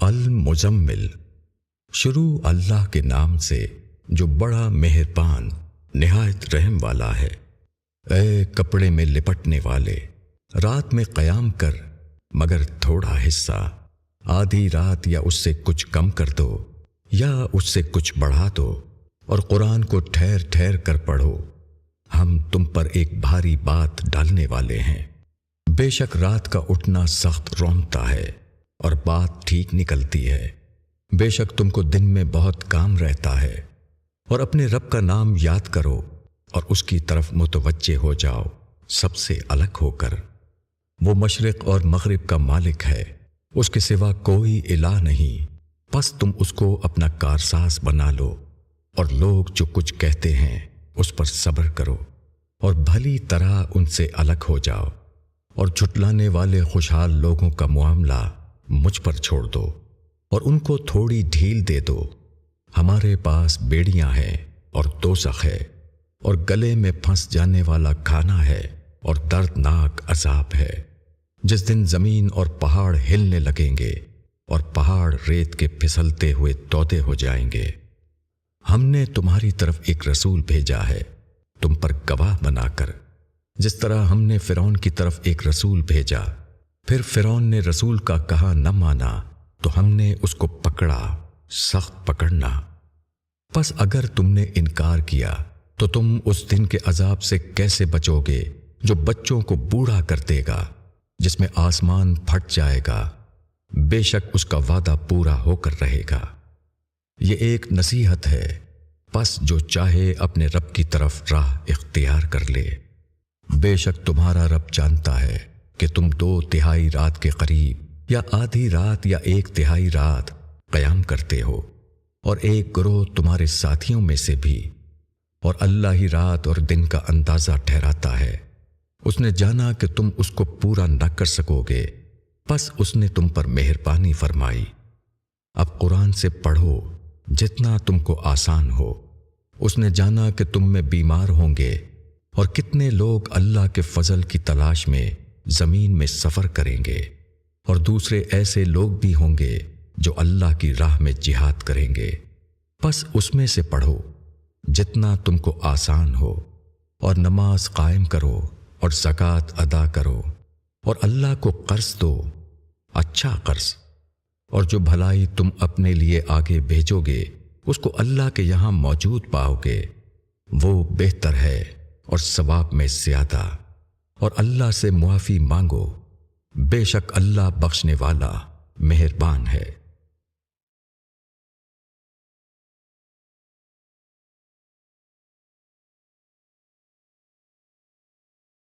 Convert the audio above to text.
المزمل شروع اللہ کے نام سے جو بڑا مہربان، نہایت رحم والا ہے۔ اے کپڑے میں لپٹنے والے، رات میں قیام کر، مگر تھوڑا حصہ، آدھی رات یا اس سے کچھ کم کر دو، یا اس سے کچھ بڑھا دو، اور قرآن کو ٹھہر ٹھہر کر پڑھو۔ ہم تم پر ایک بھاری بات ڈالنے والے ہیں۔ بے شک رات کا اٹھنا سخت رونتا ہے۔ اور بات ٹھیک نکلتی ہے۔ بے شک تم کو دن میں بہت کام رہتا ہے۔ اور اپنے رب کا نام یاد کرو اور اس کی طرف متوجہ ہو جاؤ، سب سے الگ ہو کر۔ وہ مشرق اور مغرب کا مالک ہے۔ اس کے سوا کوئی الہ نہیں۔ بس تم اس کو اپنا کارساز بنا لو اور لوگ جو کچھ کہتے ہیں اس پر صبر کرو اور بھلی طرح ان سے الگ ہو جاؤ اور جھٹلانے والے خوشحال لوگوں کا معاملہ مجھ پر چھوڑ دو اور ان کو تھوڑی ڈھیل دے دو۔ ہمارے پاس بیڑیاں ہیں اور دوزخ ہے اور گلے میں پھنس جانے والا کھانا ہے اور دردناک عذاب ہے۔ جس دن زمین اور پہاڑ ہلنے لگیں گے اور پہاڑ ریت کے پھسلتے ہوئے تودے ہو جائیں گے۔ ہم نے تمہاری طرف ایک رسول بھیجا ہے، تم پر گواہ بنا کر۔ جس طرح ہم نے فرون کی طرف ایک رسول بھیجا پھر فرون نے رسول کا کہا، نہ مانا، تو ہم نے اس کو پکڑا، سخت پکڑنا۔ بس اگر تم نے انکار کیا، تو تم اس دن کے عذاب سے کیسے بچو گے جو بچوں کو بوڑھا کر دے گا، جس میں آسمان پھٹ جائے گا؟ بے شک اس کا وعدہ پورا ہو کر رہے گا۔ یہ ایک نصیحت ہے۔ پس جو چاہے اپنے رب کی طرف راہ اختیار کر لے۔ بے شک تمہارا رب جانتا ہے۔ کہ تم دو تہائی رات کے قریب یا آدھی رات یا ایک تہائی رات قیام کرتے ہو، اور ایک گروہ تمہارے ساتھیوں میں سے بھی، اور اللہ ہی رات اور دن کا اندازہ ٹھہراتا ہے۔ اس نے جانا کہ تم اس کو پورا نہ کر سکو گے۔ بس اس نے تم پر مہربانی فرمائی۔ اب قرآن سے پڑھو جتنا تم کو آسان ہو۔ اس نے جانا کہ تم میں بیمار ہوں گے، اور کتنے لوگ اللہ کے فضل کی تلاش میں زمین میں سفر کریں گے اور دوسرے ایسے لوگ بھی ہوں گے جو اللہ کی راہ میں جہاد کریں گے۔ بس اس میں سے پڑھو، جتنا تم کو آسان ہو، اور نماز قائم کرو اور زکوٰۃ ادا کرو، اور اللہ کو قرض دو اچھا قرض۔ اور جو بھلائی تم اپنے لیے آگے بھیجو گے، اس کو اللہ کے یہاں موجود پاؤ گے۔ وہ بہتر ہے اور ثواب میں زیادہ۔ اور اللہ سے معافی مانگو۔ بے شک اللہ بخشنے والا مہربان ہے۔